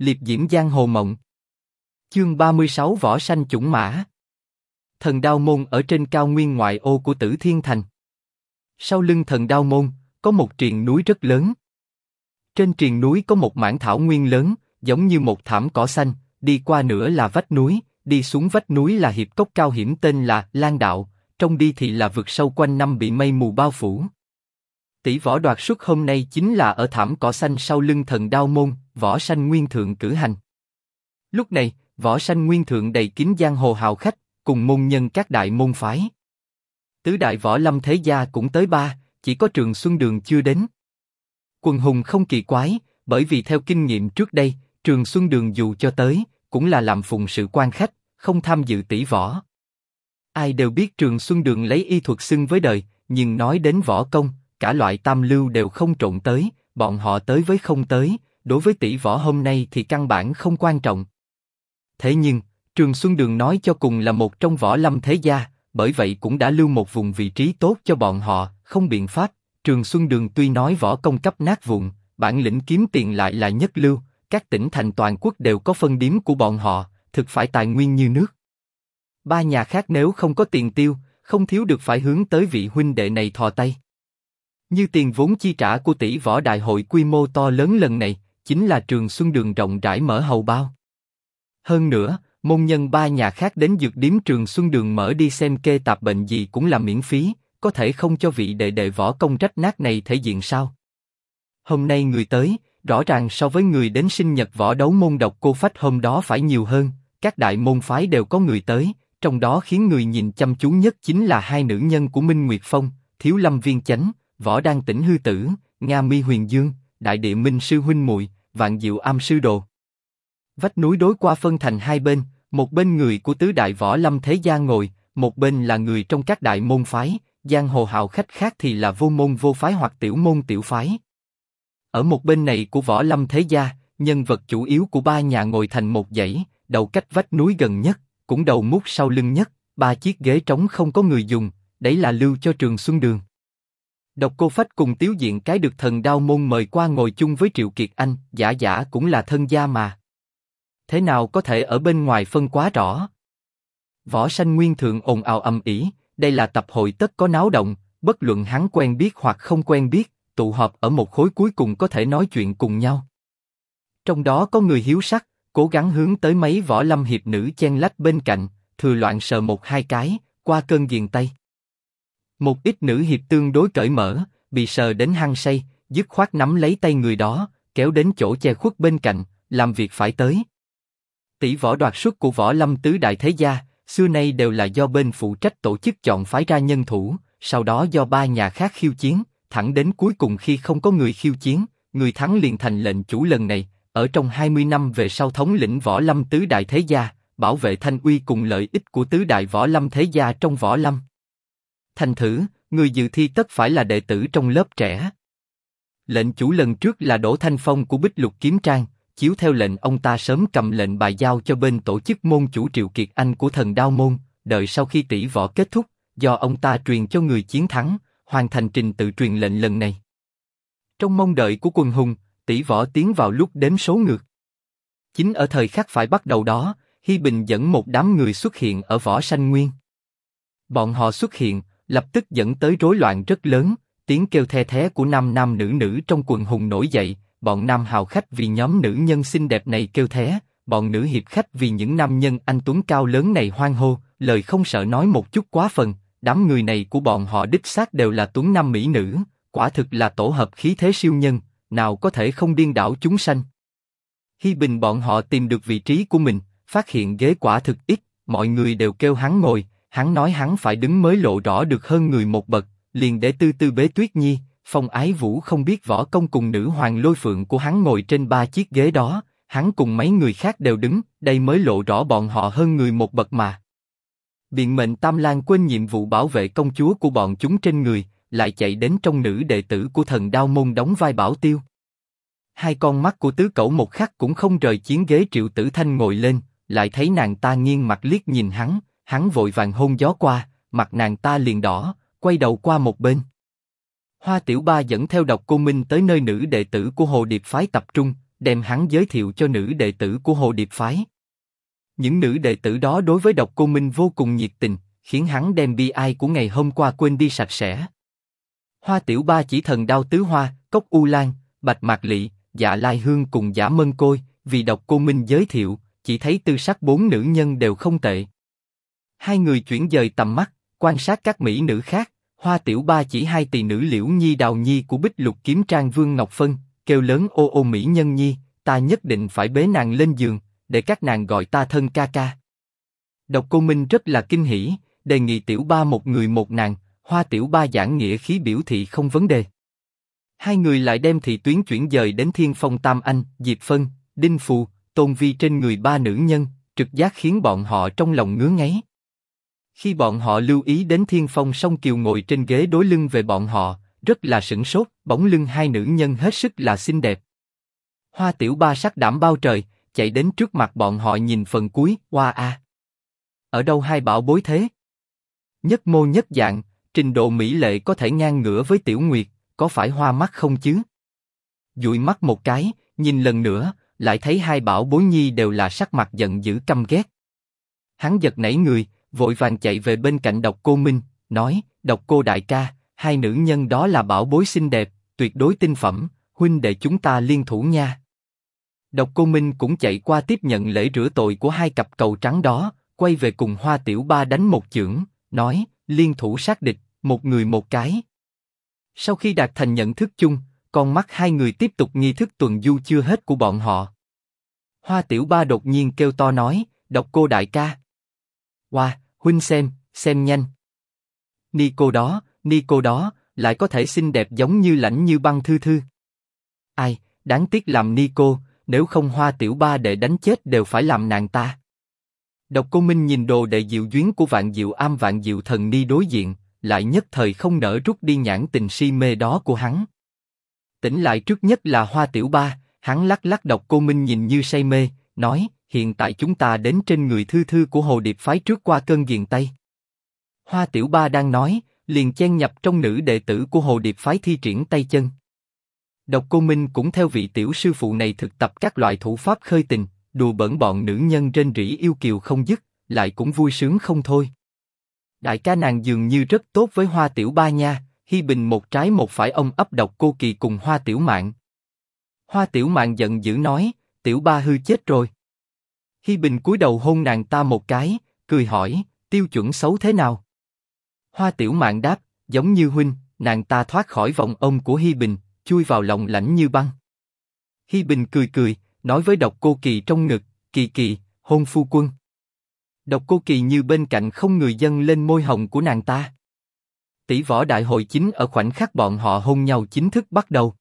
liệp diễm giang hồ mộng. Chương 36 Võ sanh chủng mã. Thần đao môn ở trên cao nguyên ngoại ô của Tử Thiên Thành. Sau lưng thần đao môn, có một triền núi rất lớn. Trên triền núi có một mảng thảo nguyên lớn, giống như một thảm cỏ xanh, đi qua nữa là vách núi, đi xuống vách núi là hiệp cốc cao hiểm tên là Lan Đạo, trong đi thì là vực sâu quanh năm bị mây mù bao phủ. Tỷ võ đoạt xuất hôm nay chính là ở thảm cỏ xanh sau lưng thần đao môn, võ sanh nguyên thượng cử hành. Lúc này, võ sanh nguyên thượng đầy kín giang hồ hào khách, cùng môn nhân các đại môn phái. Tứ đại võ lâm thế gia cũng tới ba, chỉ có trường Xuân Đường chưa đến. Quần hùng không kỳ quái, bởi vì theo kinh nghiệm trước đây, trường Xuân Đường dù cho tới, cũng là làm phụng sự quan khách, không tham dự tỷ võ. Ai đều biết trường Xuân Đường lấy y thuật xưng với đời, nhưng nói đến võ công, cả loại tam lưu đều không trộn tới, bọn họ tới với không tới, đối với tỷ võ hôm nay thì căn bản không quan trọng. Thế nhưng, Trường Xuân Đường nói cho cùng là một trong võ lâm thế gia, bởi vậy cũng đã lưu một vùng vị trí tốt cho bọn họ, không biện pháp. Trường Xuân Đường tuy nói võ công cấp nát vụn, bản lĩnh kiếm tiền lại là nhất lưu, các tỉnh thành toàn quốc đều có phân điếm của bọn họ, thực phải tài nguyên như nước. Ba nhà khác nếu không có tiền tiêu, không thiếu được phải hướng tới vị huynh đệ này thò tay. Như tiền vốn chi trả của tỷ võ đại hội quy mô to lớn lần này, chính là trường Xuân Đường rộng rãi mở hầu bao. Hơn nữa, môn nhân ba nhà khác đến dược điếm trường Xuân Đường mở đi xem kê tạp bệnh gì cũng là miễn phí, có thể không cho vị đệ đệ võ công trách nát này thể diện sao? Hôm nay người tới, rõ ràng so với người đến sinh nhật võ đấu môn độc cô phách hôm đó phải nhiều hơn, các đại môn phái đều có người tới, trong đó khiến người nhìn chăm chú nhất chính là hai nữ nhân của Minh Nguyệt Phong, Thiếu Lâm Viên Chánh, Võ Đăng Tỉnh Hư Tử, Nga Mi Huyền Dương, Đại Địa Minh Sư Huynh Muội, Vạn Diệu Am Sư Đồ. Vách núi đối qua phân thành hai bên, một bên người của tứ đại võ lâm thế gia ngồi, một bên là người trong các đại môn phái, giang hồ hào khách khác thì là vô môn vô phái hoặc tiểu môn tiểu phái. Ở một bên này của võ lâm thế gia, nhân vật chủ yếu của ba nhà ngồi thành một dãy, đầu cách vách núi gần nhất, cũng đầu mút sau lưng nhất, ba chiếc ghế trống không có người dùng, đấy là lưu cho trường xuân đường. Độc cô phách cùng tiếu diện cái được thần đao môn mời qua ngồi chung với triệu kiệt anh, giả giả cũng là thân gia mà. Thế nào có thể ở bên ngoài phân quá rõ? Võ sanh nguyên thượng ồn ào âm ỉ, đây là tập hội tất có náo động, bất luận hắn quen biết hoặc không quen biết, tụ họp ở một khối cuối cùng có thể nói chuyện cùng nhau. Trong đó có người hiếu sắc, cố gắng hướng tới mấy võ lâm hiệp nữ chen lách bên cạnh, thừa loạn sờ một hai cái, qua cơn ghiền tay. Một ít nữ hiệp tương đối cởi mở, bị sờ đến hăng say, dứt khoát nắm lấy tay người đó, kéo đến chỗ che khuất bên cạnh, làm việc phải tới. Tỷ võ đoạt xuất của võ lâm tứ đại thế gia, xưa nay đều là do bên phụ trách tổ chức chọn phái ra nhân thủ, sau đó do ba nhà khác khiêu chiến, thẳng đến cuối cùng khi không có người khiêu chiến, người thắng liền thành lệnh chủ lần này, ở trong 20 năm về sau thống lĩnh võ lâm tứ đại thế gia, bảo vệ thanh uy cùng lợi ích của tứ đại võ lâm thế gia trong võ lâm. Thành thử, người dự thi tất phải là đệ tử trong lớp trẻ. Lệnh chủ lần trước là Đỗ Thanh Phong của Bích Lục Kiếm Trang, chiếu theo lệnh ông ta sớm cầm lệnh bài giao cho bên tổ chức môn chủ Triệu Kiệt Anh của thần đao môn, đợi sau khi tỷ võ kết thúc, do ông ta truyền cho người chiến thắng, hoàn thành trình tự truyền lệnh lần này. Trong mong đợi của quần hùng, tỷ võ tiến vào lúc đếm số ngược. Chính ở thời khắc phải bắt đầu đó, Hi Bình dẫn một đám người xuất hiện ở võ sanh nguyên. Bọn họ xuất hiện, lập tức dẫn tới rối loạn rất lớn, tiếng kêu the thé của nam nam nữ nữ trong quần hùng nổi dậy, bọn nam hào khách vì nhóm nữ nhân xinh đẹp này kêu thé, bọn nữ hiệp khách vì những nam nhân anh tuấn cao lớn này hoan hô, lời không sợ nói một chút quá phần, đám người này của bọn họ đích xác đều là tuấn nam mỹ nữ, quả thực là tổ hợp khí thế siêu nhân, nào có thể không điên đảo chúng sanh. Hi Bình bọn họ tìm được vị trí của mình, phát hiện ghế quả thực ít, mọi người đều kêu hắn ngồi, hắn nói hắn phải đứng mới lộ rõ được hơn người một bậc, liền để tư tư bế Tuyết Nhi, Phong Ái Vũ không biết võ công cùng nữ hoàng lôi phượng của hắn ngồi trên ba chiếc ghế đó, hắn cùng mấy người khác đều đứng, đây mới lộ rõ bọn họ hơn người một bậc mà. Biện mệnh Tam Lan quên nhiệm vụ bảo vệ công chúa của bọn chúng trên người, lại chạy đến trong nữ đệ tử của thần đao môn đóng vai bảo tiêu. Hai con mắt của tứ cẩu một khắc cũng không rời chiến ghế triệu tử thanh ngồi lên, lại thấy nàng ta nghiêng mặt liếc nhìn hắn, hắn vội vàng hôn gió qua, mặt nàng ta liền đỏ, quay đầu qua một bên. Hoa Tiểu Ba dẫn theo độc cô Minh tới nơi nữ đệ tử của Hồ Điệp phái tập trung, đem hắn giới thiệu cho nữ đệ tử của Hồ Điệp phái. Những nữ đệ tử đó đối với Độc Cô Minh vô cùng nhiệt tình, khiến hắn đem bi ai của ngày hôm qua quên đi sạch sẽ. Hoa Tiểu Ba chỉ thần đao tứ hoa, cốc u lan, bạch mạc lị, dạ lai hương cùng giả mân côi, vì Độc Cô Minh giới thiệu, chỉ thấy tư sắc bốn nữ nhân đều không tệ. Hai người chuyển dời tầm mắt, quan sát các mỹ nữ khác, Hoa Tiểu Ba chỉ hai tỷ nữ Liễu Nhi Đào Nhi của Bích Lục Kiếm Trang Vương Ngọc Phân, kêu lớn ô ô mỹ nhân nhi, ta nhất định phải bế nàng lên giường, để các nàng gọi ta thân ca ca. Độc Cô Minh rất là kinh hỉ, đề nghị Tiểu Ba một người một nàng, Hoa Tiểu Ba giảng nghĩa khí biểu thị không vấn đề. Hai người lại đem thị tuyến chuyển dời đến Thiên Phong Tam Anh, Diệp Phân, Đinh Phù, Tôn Vi trên người ba nữ nhân, trực giác khiến bọn họ trong lòng ngứa ngáy. Khi bọn họ lưu ý đến Thiên Phong Song Kiều ngồi trên ghế đối lưng về bọn họ, rất là sững sốt, bóng lưng hai nữ nhân hết sức là xinh đẹp. Hoa Tiểu Ba sắc đảm bao trời, chạy đến trước mặt bọn họ nhìn phần cuối, hoa a. Ở đâu hai bảo bối thế? Nhất mô nhất dạng, trình độ mỹ lệ có thể ngang ngửa với Tiểu Nguyệt, có phải hoa mắt không chứ? Dụi mắt một cái, nhìn lần nữa, lại thấy hai bảo bối nhi đều là sắc mặt giận dữ căm ghét. Hắn giật nảy người, vội vàng chạy về bên cạnh độc cô Minh, nói, độc cô đại ca, hai nữ nhân đó là bảo bối xinh đẹp, tuyệt đối tinh phẩm, huynh đệ chúng ta liên thủ nha. Độc cô Minh cũng chạy qua tiếp nhận lễ rửa tội của hai cặp cầu trắng đó, quay về cùng Hoa Tiểu Ba đánh một chưởng, nói, liên thủ sát địch, một người một cái. Sau khi đạt thành nhận thức chung, con mắt hai người tiếp tục nghi thức tuần du chưa hết của bọn họ. Hoa Tiểu Ba đột nhiên kêu to nói, độc cô đại ca. Hoa, huynh xem, xem nhanh. Ni cô đó, ni cô đó, lại có thể xinh đẹp giống như lãnh như băng thư thư. Ai, đáng tiếc làm ni cô, nếu không Hoa Tiểu Ba để đánh chết đều phải làm nàng ta. Độc Cô Minh nhìn đồ đệ diệu duyên của Vạn Diệu Am Vạn Diệu Thần Ni đối diện, lại nhất thời không nỡ rút đi nhãn tình si mê đó của hắn. Tỉnh lại trước nhất là Hoa Tiểu Ba, hắn lắc lắc Độc Cô Minh nhìn như say mê, nói: hiện tại chúng ta đến trên người thư thư của Hồ Điệp phái trước qua cơn giềng tay. Hoa Tiểu Ba đang nói, liền chen nhập trong nữ đệ tử của Hồ Điệp phái thi triển tay chân. Độc Cô Minh cũng theo vị tiểu sư phụ này thực tập các loại thủ pháp khơi tình, đùa bẩn bọn nữ nhân trên rỉ yêu kiều không dứt, lại cũng vui sướng không thôi. Đại ca nàng dường như rất tốt với Hoa Tiểu Ba nha, Hi Bình một trái một phải ông ấp độc cô kỳ cùng Hoa Tiểu Mạn. Hoa Tiểu Mạn giận dữ nói, Tiểu Ba hư chết rồi. Hi Bình cúi đầu hôn nàng ta một cái, cười hỏi, tiêu chuẩn xấu thế nào? Hoa Tiểu Mạn đáp, giống như huynh, nàng ta thoát khỏi vòng ôm của Hi Bình, chui vào lòng lạnh như băng. Hi Bình cười cười, nói với Độc Cô Kỳ trong ngực, Kỳ Kỳ, hôn phu quân. Độc Cô Kỳ như bên cạnh không người dân lên môi hồng của nàng ta. Tỷ võ đại hội chính ở khoảnh khắc bọn họ hôn nhau chính thức bắt đầu.